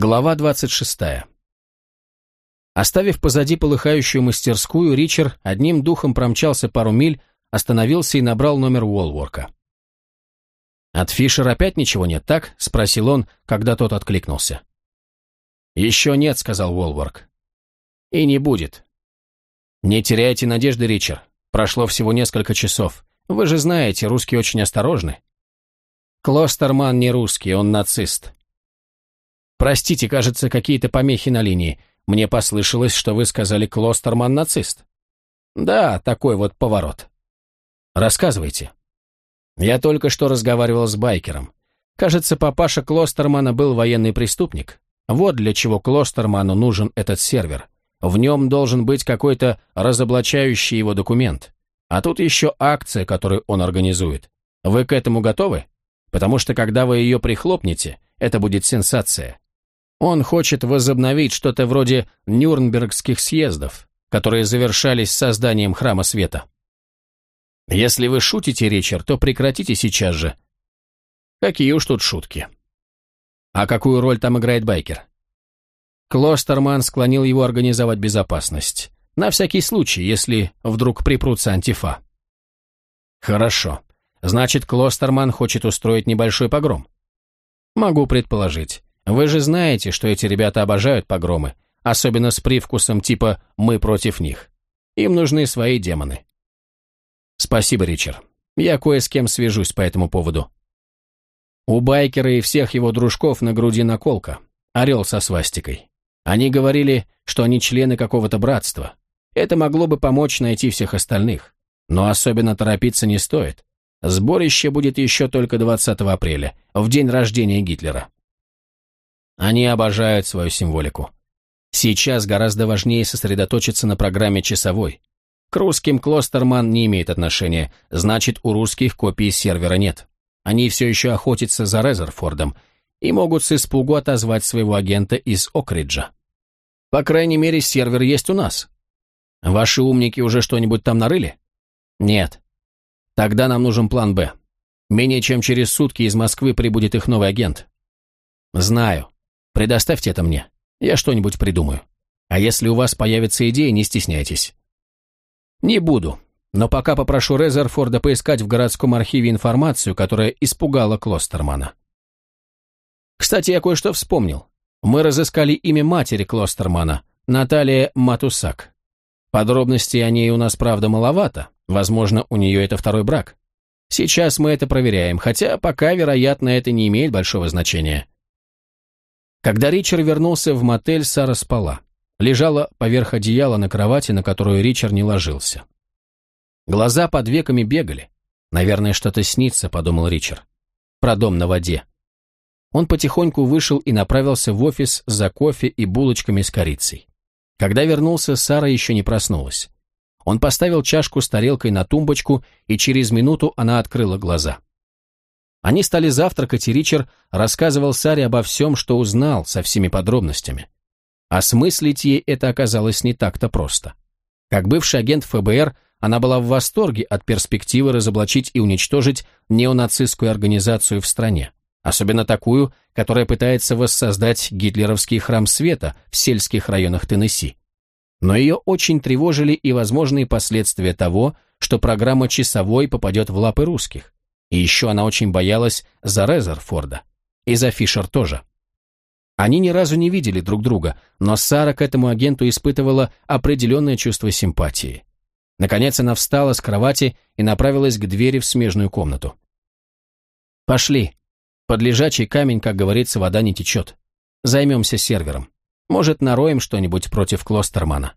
Глава 26. Оставив позади полыхающую мастерскую, Ричард одним духом промчался пару миль, остановился и набрал номер Уолворка. «От Фишера опять ничего нет, так?» — спросил он, когда тот откликнулся. «Еще нет», — сказал Уолворк. «И не будет». «Не теряйте надежды, Ричард. Прошло всего несколько часов. Вы же знаете, русские очень осторожны». «Клостерман не русский, он нацист. «Простите, кажется, какие-то помехи на линии. Мне послышалось, что вы сказали Клостерман нацист». «Да, такой вот поворот». «Рассказывайте». «Я только что разговаривал с байкером. Кажется, папаша Клостермана был военный преступник. Вот для чего Клостерману нужен этот сервер. В нем должен быть какой-то разоблачающий его документ. А тут еще акция, которую он организует. Вы к этому готовы? Потому что когда вы ее прихлопнете, это будет сенсация. Он хочет возобновить что-то вроде Нюрнбергских съездов, которые завершались созданием Храма Света. Если вы шутите, Ричард, то прекратите сейчас же. Какие уж тут шутки. А какую роль там играет Байкер? Клостерман склонил его организовать безопасность. На всякий случай, если вдруг припрутся антифа. Хорошо. Значит, Клостерман хочет устроить небольшой погром. Могу предположить. Вы же знаете, что эти ребята обожают погромы, особенно с привкусом типа «мы против них». Им нужны свои демоны. Спасибо, Ричард. Я кое с кем свяжусь по этому поводу. У байкера и всех его дружков на груди наколка. Орел со свастикой. Они говорили, что они члены какого-то братства. Это могло бы помочь найти всех остальных. Но особенно торопиться не стоит. Сборище будет еще только 20 апреля, в день рождения Гитлера. Они обожают свою символику. Сейчас гораздо важнее сосредоточиться на программе часовой. К русским Клостерман не имеет отношения, значит, у русских копий сервера нет. Они все еще охотятся за Резерфордом и могут с испугу отозвать своего агента из Окриджа. По крайней мере, сервер есть у нас. Ваши умники уже что-нибудь там нарыли? Нет. Тогда нам нужен план «Б». Менее чем через сутки из Москвы прибудет их новый агент. Знаю. Предоставьте это мне. Я что-нибудь придумаю. А если у вас появится идея, не стесняйтесь. Не буду, но пока попрошу Резерфорда поискать в городском архиве информацию, которая испугала Клостермана. Кстати, я кое-что вспомнил. Мы разыскали имя матери Клостермана, Наталья Матусак. Подробностей о ней у нас, правда, маловато. Возможно, у нее это второй брак. Сейчас мы это проверяем, хотя пока, вероятно, это не имеет большого значения. Когда Ричард вернулся в мотель, Сара спала. Лежала поверх одеяла на кровати, на которую Ричард не ложился. Глаза под веками бегали. «Наверное, что-то снится», — подумал Ричард. «Про дом на воде». Он потихоньку вышел и направился в офис за кофе и булочками с корицей. Когда вернулся, Сара еще не проснулась. Он поставил чашку с тарелкой на тумбочку, и через минуту она открыла глаза. Они стали завтракать, и Ричард рассказывал Саре обо всем, что узнал, со всеми подробностями. Осмыслить ей это оказалось не так-то просто. Как бывший агент ФБР, она была в восторге от перспективы разоблачить и уничтожить неонацистскую организацию в стране, особенно такую, которая пытается воссоздать гитлеровский храм света в сельских районах Теннесси. Но ее очень тревожили и возможные последствия того, что программа «Часовой» попадет в лапы русских. И еще она очень боялась за Резерфорда. И за Фишер тоже. Они ни разу не видели друг друга, но Сара к этому агенту испытывала определенное чувство симпатии. Наконец она встала с кровати и направилась к двери в смежную комнату. «Пошли. Под лежачий камень, как говорится, вода не течет. Займемся сервером. Может, нароем что-нибудь против Клостермана».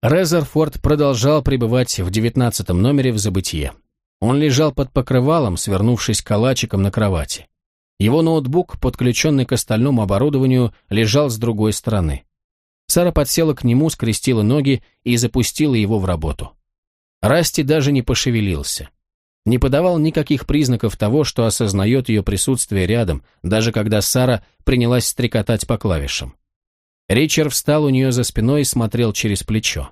Резерфорд продолжал пребывать в девятнадцатом номере в забытие. Он лежал под покрывалом, свернувшись калачиком на кровати. Его ноутбук, подключенный к остальному оборудованию, лежал с другой стороны. Сара подсела к нему, скрестила ноги и запустила его в работу. Расти даже не пошевелился. Не подавал никаких признаков того, что осознает ее присутствие рядом, даже когда Сара принялась стрекотать по клавишам. Ричард встал у нее за спиной и смотрел через плечо.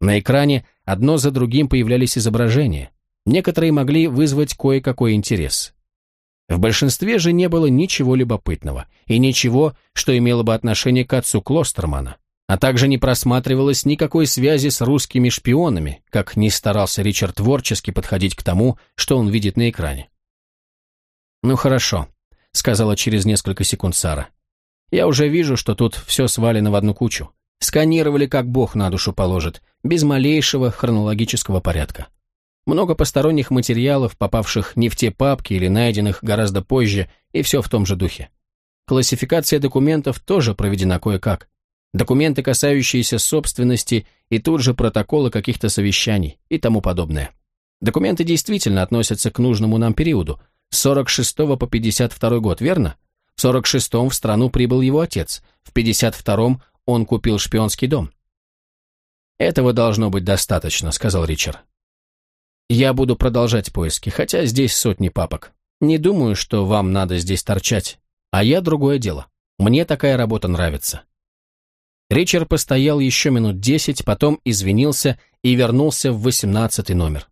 На экране одно за другим появлялись изображения. Некоторые могли вызвать кое-какой интерес. В большинстве же не было ничего любопытного, и ничего, что имело бы отношение к отцу Клостермана, а также не просматривалось никакой связи с русскими шпионами, как ни старался Ричард творчески подходить к тому, что он видит на экране. «Ну хорошо», — сказала через несколько секунд Сара. «Я уже вижу, что тут все свалено в одну кучу. Сканировали, как Бог на душу положит, без малейшего хронологического порядка. Много посторонних материалов, попавших не в те папки или найденных гораздо позже, и все в том же духе. Классификация документов тоже проведена кое-как. Документы, касающиеся собственности, и тут же протоколы каких-то совещаний и тому подобное. Документы действительно относятся к нужному нам периоду, с 46 по 52 год, верно? В 46-м в страну прибыл его отец, в 52-м он купил шпионский дом. «Этого должно быть достаточно», — сказал Ричард. Я буду продолжать поиски, хотя здесь сотни папок. Не думаю, что вам надо здесь торчать. А я другое дело. Мне такая работа нравится. Ричард постоял еще минут десять, потом извинился и вернулся в восемнадцатый номер.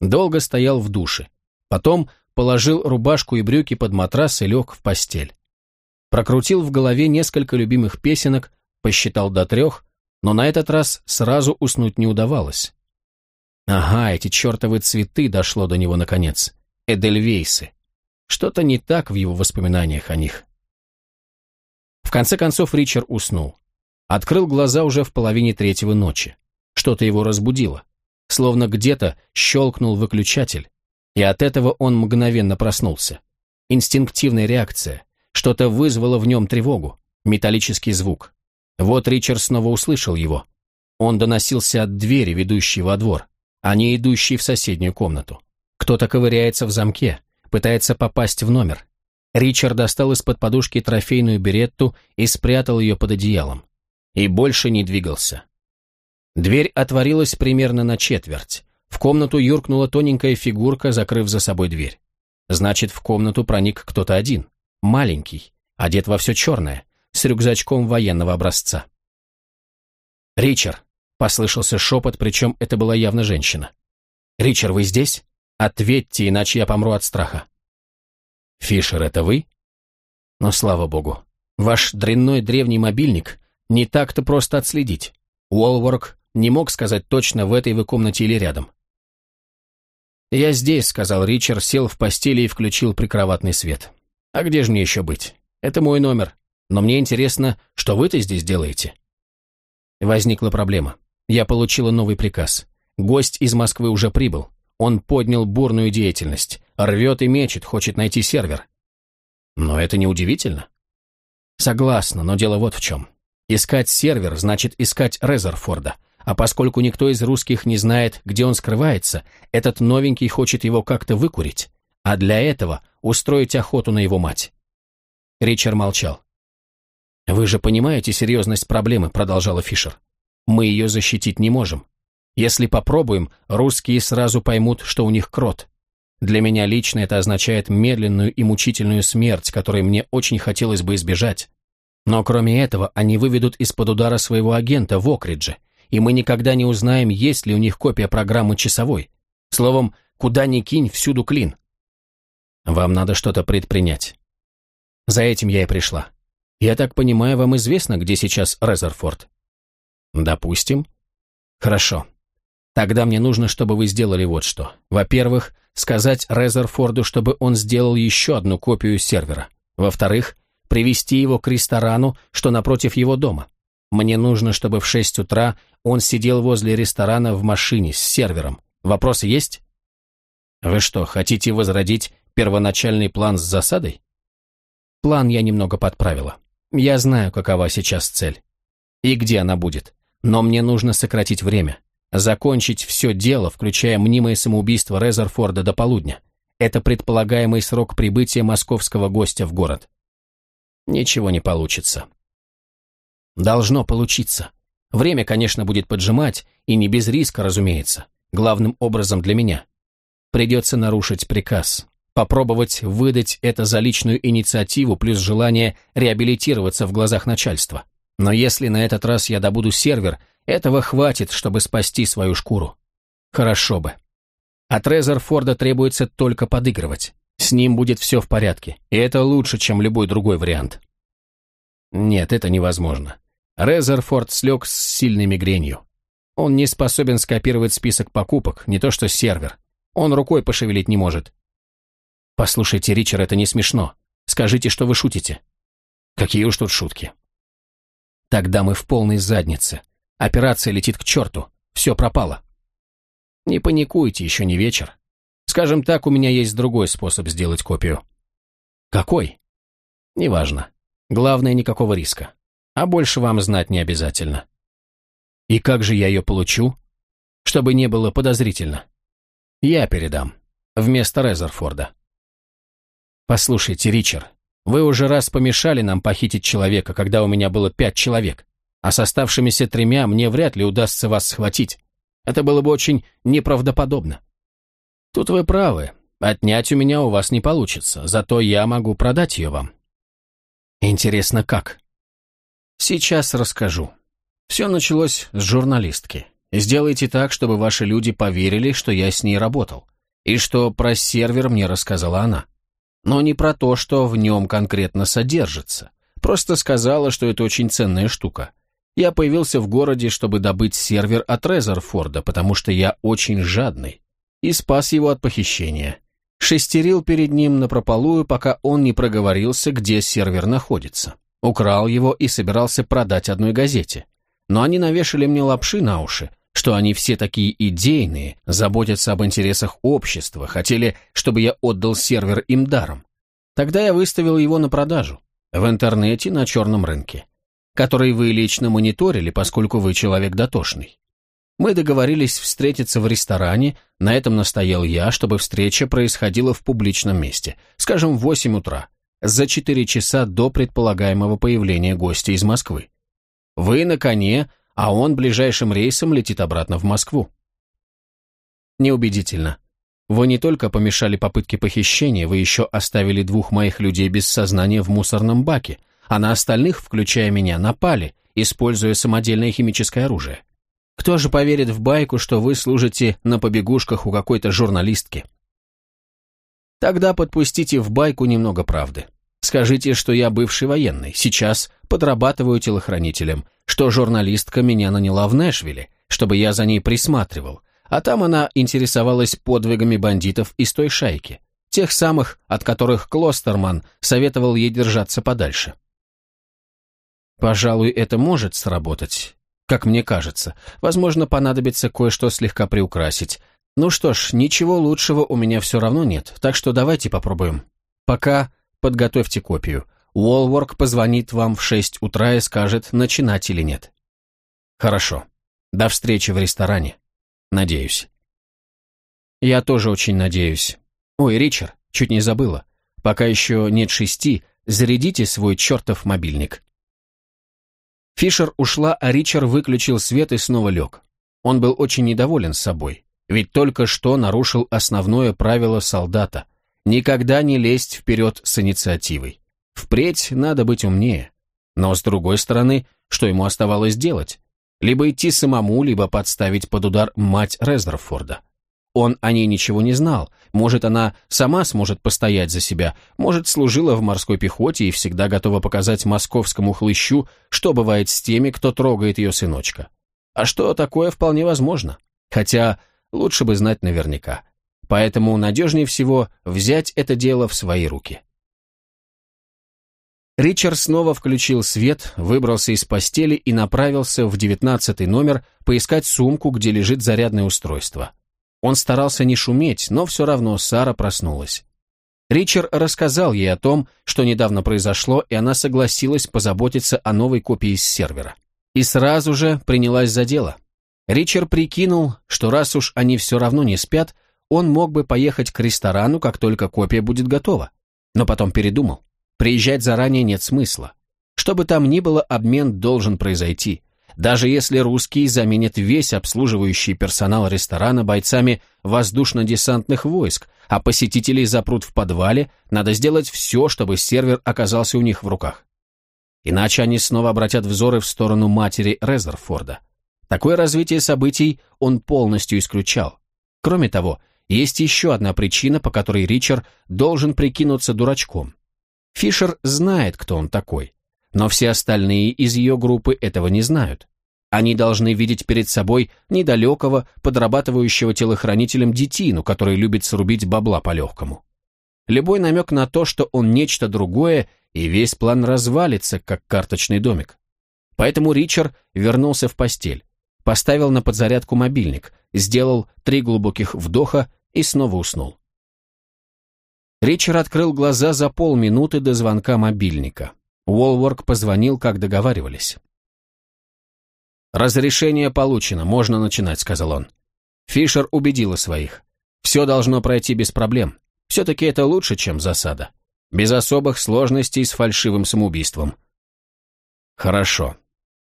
Долго стоял в душе. Потом положил рубашку и брюки под матрас и лег в постель. Прокрутил в голове несколько любимых песенок, посчитал до трех, но на этот раз сразу уснуть не удавалось. Ага, эти чертовы цветы дошло до него наконец. Эдельвейсы. Что-то не так в его воспоминаниях о них. В конце концов Ричард уснул. Открыл глаза уже в половине третьего ночи. Что-то его разбудило. Словно где-то щелкнул выключатель. И от этого он мгновенно проснулся. Инстинктивная реакция. Что-то вызвало в нем тревогу. Металлический звук. Вот Ричард снова услышал его. Он доносился от двери, ведущей во двор а не идущий в соседнюю комнату. Кто-то ковыряется в замке, пытается попасть в номер. Ричард достал из-под подушки трофейную беретту и спрятал ее под одеялом. И больше не двигался. Дверь отворилась примерно на четверть. В комнату юркнула тоненькая фигурка, закрыв за собой дверь. Значит, в комнату проник кто-то один. Маленький, одет во все черное, с рюкзачком военного образца. «Ричард, Послышался шепот, причем это была явно женщина. «Ричард, вы здесь? Ответьте, иначе я помру от страха». «Фишер, это вы?» «Но слава богу, ваш дрянной древний мобильник не так-то просто отследить. Уолворк не мог сказать точно, в этой вы комнате или рядом». «Я здесь», — сказал Ричард, сел в постели и включил прикроватный свет. «А где же мне еще быть? Это мой номер. Но мне интересно, что вы-то здесь делаете?» Возникла проблема. Я получила новый приказ. Гость из Москвы уже прибыл. Он поднял бурную деятельность. Рвет и мечет, хочет найти сервер. Но это не удивительно. Согласна, но дело вот в чем. Искать сервер значит искать Резерфорда. А поскольку никто из русских не знает, где он скрывается, этот новенький хочет его как-то выкурить. А для этого устроить охоту на его мать. Ричард молчал. «Вы же понимаете серьезность проблемы», — продолжала Фишер мы ее защитить не можем. Если попробуем, русские сразу поймут, что у них крот. Для меня лично это означает медленную и мучительную смерть, которой мне очень хотелось бы избежать. Но кроме этого, они выведут из-под удара своего агента в Окридже, и мы никогда не узнаем, есть ли у них копия программы часовой. Словом, куда ни кинь, всюду клин. Вам надо что-то предпринять. За этим я и пришла. Я так понимаю, вам известно, где сейчас Резерфорд? Допустим. Хорошо. Тогда мне нужно, чтобы вы сделали вот что. Во-первых, сказать Резерфорду, чтобы он сделал еще одну копию сервера. Во-вторых, привести его к ресторану, что напротив его дома. Мне нужно, чтобы в шесть утра он сидел возле ресторана в машине с сервером. Вопросы есть? Вы что, хотите возродить первоначальный план с засадой? План я немного подправила. Я знаю, какова сейчас цель. И где она будет. Но мне нужно сократить время. Закончить все дело, включая мнимое самоубийство Резерфорда до полудня. Это предполагаемый срок прибытия московского гостя в город. Ничего не получится. Должно получиться. Время, конечно, будет поджимать, и не без риска, разумеется. Главным образом для меня. Придется нарушить приказ. Попробовать выдать это за личную инициативу плюс желание реабилитироваться в глазах начальства. Но если на этот раз я добуду сервер, этого хватит, чтобы спасти свою шкуру. Хорошо бы. От Резерфорда требуется только подыгрывать. С ним будет все в порядке, и это лучше, чем любой другой вариант. Нет, это невозможно. Резерфорд слег с сильной мигренью. Он не способен скопировать список покупок, не то что сервер. Он рукой пошевелить не может. Послушайте, Ричард, это не смешно. Скажите, что вы шутите. Какие уж тут шутки. Тогда мы в полной заднице. Операция летит к черту. Все пропало. Не паникуйте, еще не вечер. Скажем так, у меня есть другой способ сделать копию. Какой? Неважно. Главное, никакого риска. А больше вам знать не обязательно. И как же я ее получу? Чтобы не было подозрительно. Я передам. Вместо Резерфорда. Послушайте, Ричард, вы уже раз помешали нам похитить человека, когда у меня было пять человек, а с оставшимися тремя мне вряд ли удастся вас схватить. Это было бы очень неправдоподобно. Тут вы правы. Отнять у меня у вас не получится, зато я могу продать ее вам. Интересно, как? Сейчас расскажу. Все началось с журналистки. Сделайте так, чтобы ваши люди поверили, что я с ней работал, и что про сервер мне рассказала она. Но не про то, что в нем конкретно содержится. Просто сказала, что это очень ценная штука. Я появился в городе, чтобы добыть сервер от Резерфорда, потому что я очень жадный, и спас его от похищения. Шестерил перед ним напропалую, пока он не проговорился, где сервер находится. Украл его и собирался продать одной газете. Но они навешали мне лапши на уши, что они все такие идейные, заботятся об интересах общества, хотели, чтобы я отдал сервер им даром. Тогда я выставил его на продажу. В интернете на черном рынке который вы лично мониторили, поскольку вы человек дотошный. Мы договорились встретиться в ресторане, на этом настоял я, чтобы встреча происходила в публичном месте, скажем, в 8 утра, за 4 часа до предполагаемого появления гостя из Москвы. Вы на коне, а он ближайшим рейсом летит обратно в Москву. Неубедительно. Вы не только помешали попытке похищения, вы еще оставили двух моих людей без сознания в мусорном баке, а на остальных, включая меня, напали, используя самодельное химическое оружие. Кто же поверит в байку, что вы служите на побегушках у какой-то журналистки? Тогда подпустите в байку немного правды. Скажите, что я бывший военный, сейчас подрабатываю телохранителем, что журналистка меня наняла в Нэшвилле, чтобы я за ней присматривал, а там она интересовалась подвигами бандитов из той шайки, тех самых, от которых Клостерман советовал ей держаться подальше. Пожалуй, это может сработать. Как мне кажется. Возможно, понадобится кое-что слегка приукрасить. Ну что ж, ничего лучшего у меня все равно нет, так что давайте попробуем. Пока подготовьте копию. Уолворк позвонит вам в шесть утра и скажет, начинать или нет. Хорошо. До встречи в ресторане. Надеюсь. Я тоже очень надеюсь. Ой, Ричард, чуть не забыла. Пока еще нет шести, зарядите свой чертов мобильник. Фишер ушла, а Ричард выключил свет и снова лег. Он был очень недоволен собой, ведь только что нарушил основное правило солдата – никогда не лезть вперед с инициативой. Впредь надо быть умнее. Но, с другой стороны, что ему оставалось делать? Либо идти самому, либо подставить под удар мать Резерфорда. Он о ней ничего не знал. Может, она сама сможет постоять за себя, может, служила в морской пехоте и всегда готова показать московскому хлыщу, что бывает с теми, кто трогает ее сыночка. А что такое вполне возможно. Хотя лучше бы знать наверняка. Поэтому надежнее всего взять это дело в свои руки. Ричард снова включил свет, выбрался из постели и направился в девятнадцатый номер поискать сумку, где лежит зарядное устройство. Он старался не шуметь, но все равно Сара проснулась. Ричард рассказал ей о том, что недавно произошло, и она согласилась позаботиться о новой копии с сервера. И сразу же принялась за дело. Ричард прикинул, что раз уж они все равно не спят, он мог бы поехать к ресторану, как только копия будет готова. Но потом передумал. Приезжать заранее нет смысла. Что бы там ни было, обмен должен произойти даже если русские заменят весь обслуживающий персонал ресторана бойцами воздушно-десантных войск, а посетителей запрут в подвале, надо сделать все, чтобы сервер оказался у них в руках. Иначе они снова обратят взоры в сторону матери Резерфорда. Такое развитие событий он полностью исключал. Кроме того, есть еще одна причина, по которой Ричард должен прикинуться дурачком. Фишер знает, кто он такой, но все остальные из ее группы этого не знают. Они должны видеть перед собой недалекого, подрабатывающего телохранителем детину, который любит срубить бабла по-легкому. Любой намек на то, что он нечто другое, и весь план развалится, как карточный домик. Поэтому Ричард вернулся в постель, поставил на подзарядку мобильник, сделал три глубоких вдоха и снова уснул. Ричард открыл глаза за полминуты до звонка мобильника. Уолворк позвонил, как договаривались. «Разрешение получено, можно начинать», — сказал он. Фишер убедила своих. «Все должно пройти без проблем. Все-таки это лучше, чем засада. Без особых сложностей с фальшивым самоубийством». «Хорошо.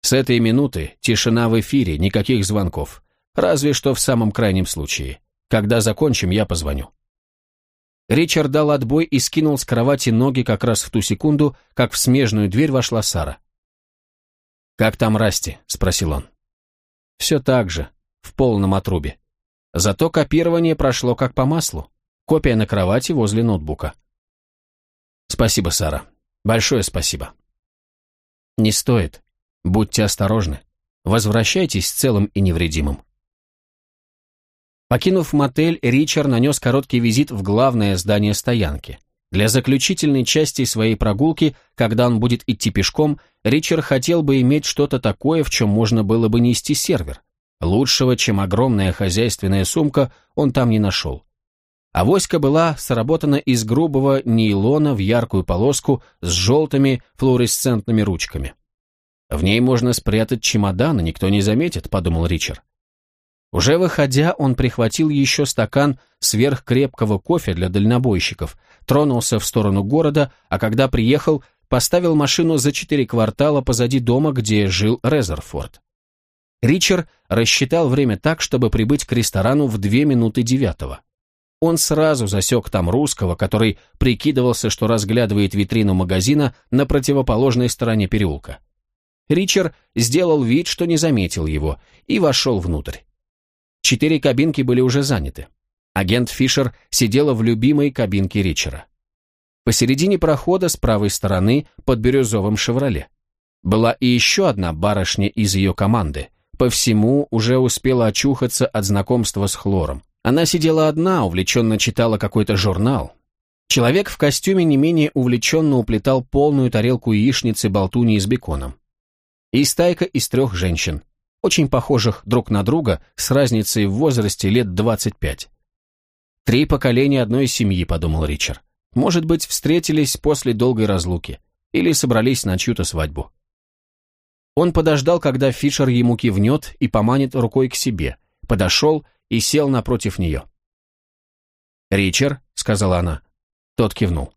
С этой минуты тишина в эфире, никаких звонков. Разве что в самом крайнем случае. Когда закончим, я позвоню». Ричард дал отбой и скинул с кровати ноги как раз в ту секунду, как в смежную дверь вошла Сара. «Как там Расти?» — спросил он. «Все так же, в полном отрубе. Зато копирование прошло как по маслу. Копия на кровати возле ноутбука». «Спасибо, Сара. Большое спасибо». «Не стоит. Будьте осторожны. Возвращайтесь целым и невредимым». Покинув мотель, Ричард нанес короткий визит в главное здание стоянки. Для заключительной части своей прогулки, когда он будет идти пешком, Ричард хотел бы иметь что-то такое, в чем можно было бы нести сервер. Лучшего, чем огромная хозяйственная сумка, он там не нашел. Авоська была сработана из грубого нейлона в яркую полоску с желтыми флуоресцентными ручками. «В ней можно спрятать чемодан, и никто не заметит», — подумал Ричард. Уже выходя, он прихватил еще стакан сверхкрепкого кофе для дальнобойщиков, тронулся в сторону города, а когда приехал, поставил машину за четыре квартала позади дома, где жил Резерфорд. Ричард рассчитал время так, чтобы прибыть к ресторану в две минуты девятого. Он сразу засек там русского, который прикидывался, что разглядывает витрину магазина на противоположной стороне переулка. Ричард сделал вид, что не заметил его, и вошел внутрь. Четыре кабинки были уже заняты. Агент Фишер сидела в любимой кабинке Ричера. Посередине прохода с правой стороны под бирюзовым «Шевроле». Была и еще одна барышня из ее команды. По всему уже успела очухаться от знакомства с хлором. Она сидела одна, увлеченно читала какой-то журнал. Человек в костюме не менее увлеченно уплетал полную тарелку яичницы болтуни с беконом. И стайка из трех женщин очень похожих друг на друга, с разницей в возрасте лет 25. «Три поколения одной семьи», — подумал Ричард. «Может быть, встретились после долгой разлуки или собрались на чью-то свадьбу». Он подождал, когда Фишер ему кивнет и поманит рукой к себе, подошел и сел напротив нее. «Ричард», — сказала она. Тот кивнул.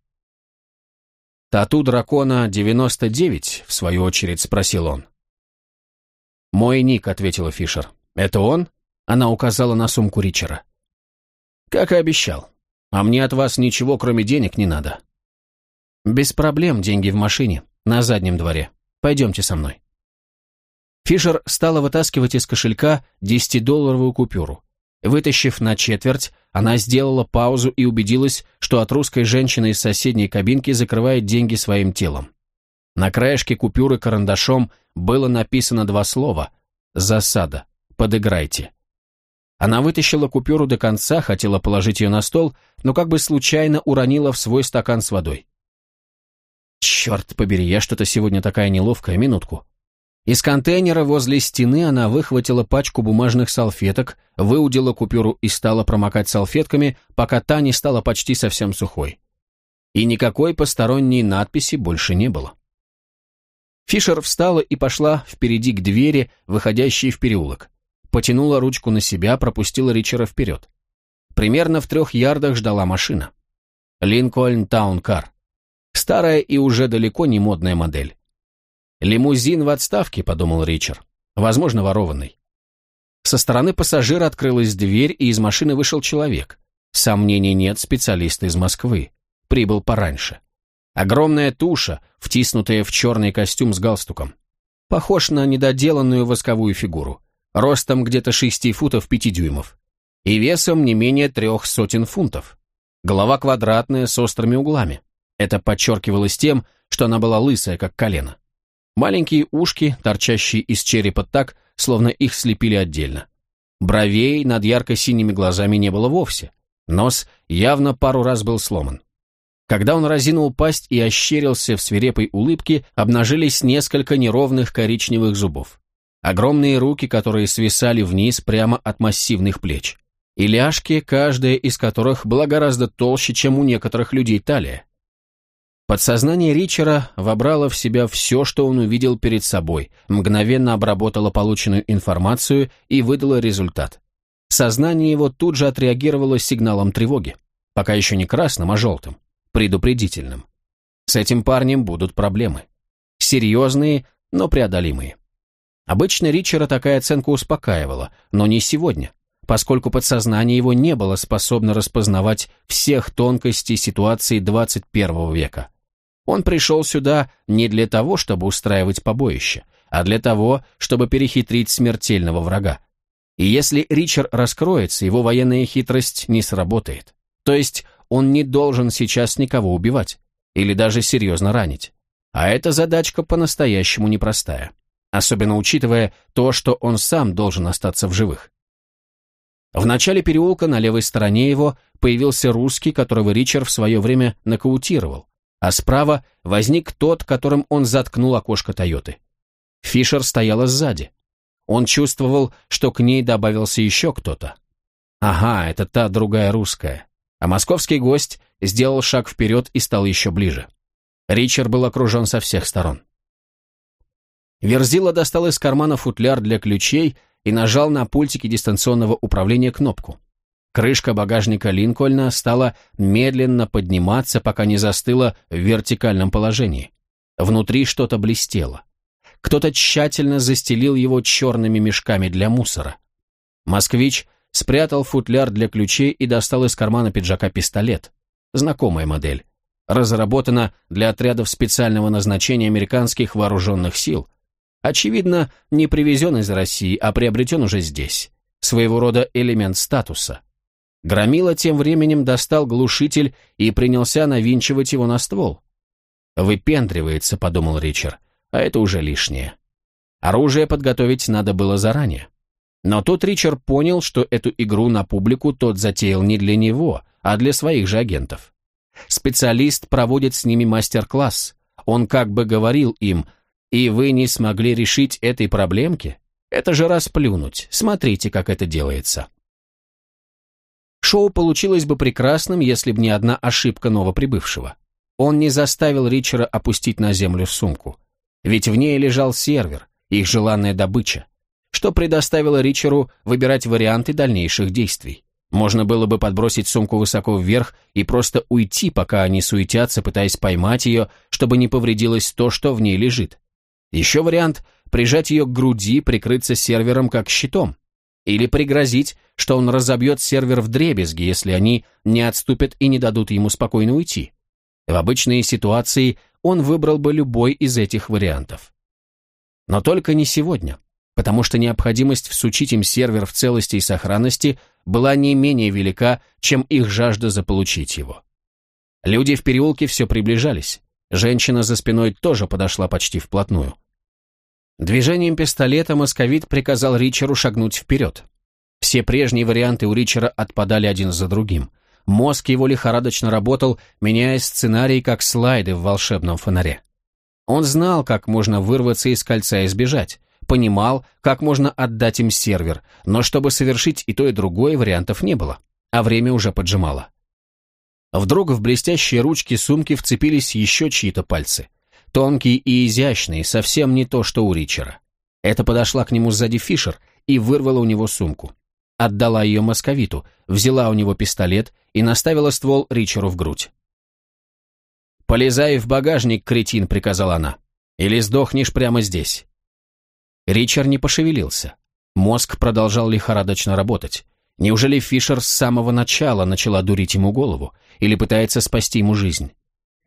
«Тату дракона 99?» — в свою очередь спросил он. «Мой ник», — ответила Фишер. «Это он?» — она указала на сумку Ричера. «Как и обещал. А мне от вас ничего, кроме денег, не надо». «Без проблем, деньги в машине, на заднем дворе. Пойдемте со мной». Фишер стала вытаскивать из кошелька десятидолларовую купюру. Вытащив на четверть, она сделала паузу и убедилась, что от русской женщины из соседней кабинки закрывает деньги своим телом. На краешке купюры карандашом было написано два слова «Засада. Подыграйте». Она вытащила купюру до конца, хотела положить ее на стол, но как бы случайно уронила в свой стакан с водой. «Черт побери, я что-то сегодня такая неловкая, минутку». Из контейнера возле стены она выхватила пачку бумажных салфеток, выудила купюру и стала промокать салфетками, пока та не стала почти совсем сухой. И никакой посторонней надписи больше не было. Фишер встала и пошла впереди к двери, выходящей в переулок. Потянула ручку на себя, пропустила Ричера вперед. Примерно в трех ярдах ждала машина. Линкольн Таункар. Старая и уже далеко не модная модель. «Лимузин в отставке», — подумал Ричард. «Возможно, ворованный». Со стороны пассажира открылась дверь, и из машины вышел человек. Сомнений нет, специалист из Москвы. Прибыл пораньше. Огромная туша, втиснутая в черный костюм с галстуком. Похож на недоделанную восковую фигуру. Ростом где-то шести футов пяти дюймов. и весом не менее трех сотен фунтов. Голова квадратная, с острыми углами. Это подчеркивалось тем, что она была лысая, как колено. Маленькие ушки, торчащие из черепа так, словно их слепили отдельно. Бровей над ярко-синими глазами не было вовсе. Нос явно пару раз был сломан. Когда он разинул пасть и ощерился в свирепой улыбке, обнажились несколько неровных коричневых зубов. Огромные руки, которые свисали вниз прямо от массивных плеч. И ляжки, каждая из которых была гораздо толще, чем у некоторых людей талия. Подсознание Ричера вобрало в себя все, что он увидел перед собой, мгновенно обработало полученную информацию и выдало результат. Сознание его тут же отреагировало сигналом тревоги. Пока еще не красным, а желтым. Предупредительным. С этим парнем будут проблемы. Серьезные, но преодолимые. Обычно Ричера такая оценка успокаивала, но не сегодня, поскольку подсознание его не было способно распознавать всех тонкостей ситуации 21 века. Он пришел сюда не для того, чтобы устраивать побоище, а для того, чтобы перехитрить смертельного врага. И если Ричард раскроется, его военная хитрость не сработает. То есть он не должен сейчас никого убивать или даже серьезно ранить. А эта задачка по-настоящему непростая, особенно учитывая то, что он сам должен остаться в живых. В начале переулка на левой стороне его появился русский, которого Ричард в свое время нокаутировал, а справа возник тот, которым он заткнул окошко Тойоты. Фишер стояла сзади. Он чувствовал, что к ней добавился еще кто-то. Ага, это та другая русская. А московский гость сделал шаг вперед и стал еще ближе. Ричард был окружен со всех сторон. Верзила достал из кармана футляр для ключей и нажал на пультике дистанционного управления кнопку. Крышка багажника Линкольна стала медленно подниматься, пока не застыла в вертикальном положении. Внутри что-то блестело. Кто-то тщательно застелил его черными мешками для мусора. Москвич спрятал футляр для ключей и достал из кармана пиджака пистолет. Знакомая модель. Разработана для отрядов специального назначения американских вооруженных сил. Очевидно, не привезен из России, а приобретен уже здесь. Своего рода элемент статуса. Громила тем временем достал глушитель и принялся навинчивать его на ствол. «Выпендривается», — подумал Ричард, — «а это уже лишнее». Оружие подготовить надо было заранее. Но тут Ричард понял, что эту игру на публику тот затеял не для него, а для своих же агентов. Специалист проводит с ними мастер-класс. Он как бы говорил им, «И вы не смогли решить этой проблемки? Это же расплюнуть. Смотрите, как это делается». Шоу получилось бы прекрасным, если бы не одна ошибка новоприбывшего. Он не заставил Ричера опустить на землю сумку. Ведь в ней лежал сервер, их желанная добыча, что предоставило Ричеру выбирать варианты дальнейших действий. Можно было бы подбросить сумку высоко вверх и просто уйти, пока они суетятся, пытаясь поймать ее, чтобы не повредилось то, что в ней лежит. Еще вариант – прижать ее к груди, прикрыться сервером как щитом. Или пригрозить, что он разобьет сервер в дребезги, если они не отступят и не дадут ему спокойно уйти. В обычной ситуации он выбрал бы любой из этих вариантов. Но только не сегодня, потому что необходимость всучить им сервер в целости и сохранности была не менее велика, чем их жажда заполучить его. Люди в переулке все приближались. Женщина за спиной тоже подошла почти вплотную. Движением пистолета московит приказал Ричеру шагнуть вперед. Все прежние варианты у Ричера отпадали один за другим. Мозг его лихорадочно работал, меняя сценарий, как слайды в волшебном фонаре. Он знал, как можно вырваться из кольца и сбежать, понимал, как можно отдать им сервер, но чтобы совершить и то, и другое, вариантов не было, а время уже поджимало. Вдруг в блестящие ручки сумки вцепились еще чьи-то пальцы – Тонкий и изящный, совсем не то, что у Ричера. Это подошла к нему сзади Фишер и вырвала у него сумку. Отдала ее московиту, взяла у него пистолет и наставила ствол Ричеру в грудь. «Полезай в багажник, кретин», — приказала она. «Или сдохнешь прямо здесь». Ричард не пошевелился. Мозг продолжал лихорадочно работать. Неужели Фишер с самого начала начала дурить ему голову или пытается спасти ему жизнь?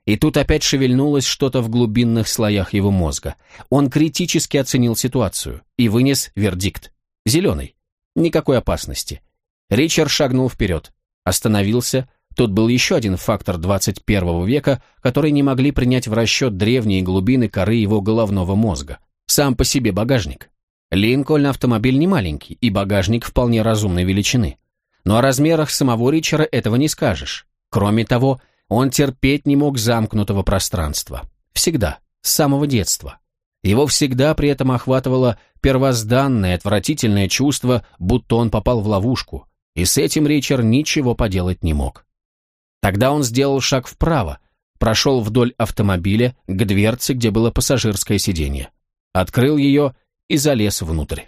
И тут опять шевельнулось что-то в глубинных слоях его мозга. Он критически оценил ситуацию и вынес вердикт. Зеленый. Никакой опасности. Ричард шагнул вперед, остановился. Тут был еще один фактор 21 века, который не могли принять в расчет древние глубины коры его головного мозга. Сам по себе багажник. Линкольн автомобиль не маленький, и багажник вполне разумной величины. Но о размерах самого Ричера этого не скажешь. Кроме того, он терпеть не мог замкнутого пространства. Всегда, с самого детства. Его всегда при этом охватывало первозданное, отвратительное чувство, будто он попал в ловушку, и с этим Ричард ничего поделать не мог. Тогда он сделал шаг вправо, прошел вдоль автомобиля к дверце, где было пассажирское сиденье, открыл ее и залез внутрь.